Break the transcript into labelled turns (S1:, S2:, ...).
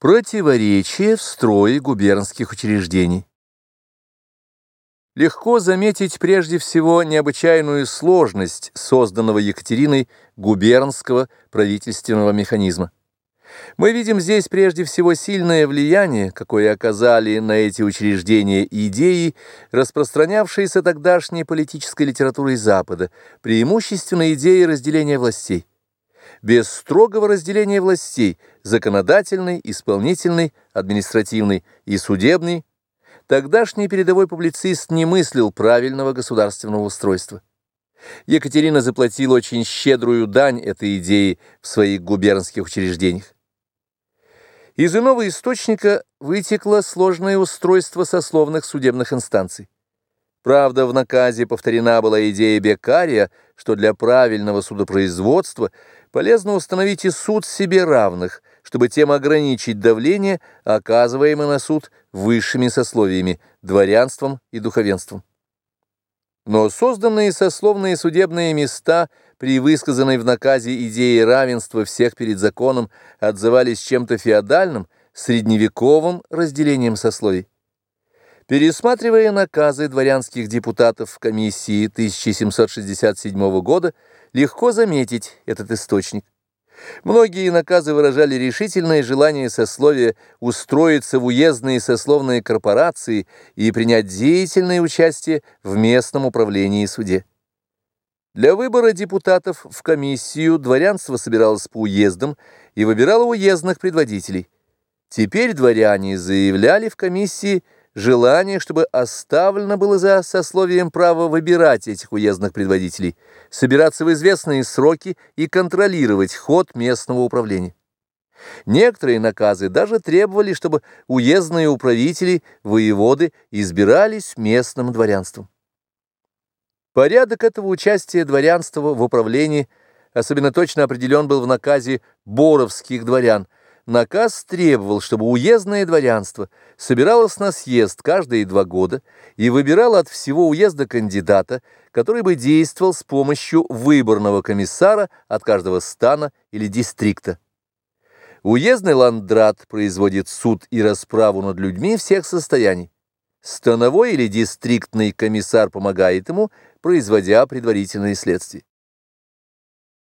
S1: Противоречие в строе губернских учреждений. Легко заметить прежде всего необычайную сложность созданного Екатериной губернского правительственного механизма. Мы видим здесь прежде всего сильное влияние, какое оказали на эти учреждения идеи, распространявшиеся тогдашней политической литературой Запада, преимущественно идеи разделения властей без строгого разделения властей – законодательной, исполнительной, административной и судебной, тогдашний передовой публицист не мыслил правильного государственного устройства. Екатерина заплатила очень щедрую дань этой идеи в своих губернских учреждениях. Из иного источника вытекло сложное устройство сословных судебных инстанций. Правда, в наказе повторена была идея Бекария, что для правильного судопроизводства полезно установить и суд себе равных, чтобы тем ограничить давление, оказываемое на суд высшими сословиями, дворянством и духовенством. Но созданные сословные судебные места при высказанной в наказе идее равенства всех перед законом отзывались чем-то феодальным, средневековым разделением сословий. Пересматривая наказы дворянских депутатов в комиссии 1767 года, легко заметить этот источник. Многие наказы выражали решительное желание сословия устроиться в уездные сословные корпорации и принять деятельное участие в местном управлении и суде. Для выбора депутатов в комиссию дворянство собиралось по уездам и выбирало уездных предводителей. Теперь дворяне заявляли в комиссии – желание, чтобы оставлено было за сословием право выбирать этих уездных предводителей, собираться в известные сроки и контролировать ход местного управления. Некоторые наказы даже требовали, чтобы уездные управители, воеводы избирались местным дворянством. Порядок этого участия дворянства в управлении особенно точно определен был в наказе боровских дворян – Наказ требовал, чтобы уездное дворянство собиралось на съезд каждые два года и выбирало от всего уезда кандидата, который бы действовал с помощью выборного комиссара от каждого стана или дистрикта. Уездный ландрат производит суд и расправу над людьми всех состояний. Становой или дистриктный комиссар помогает ему, производя предварительные следствия.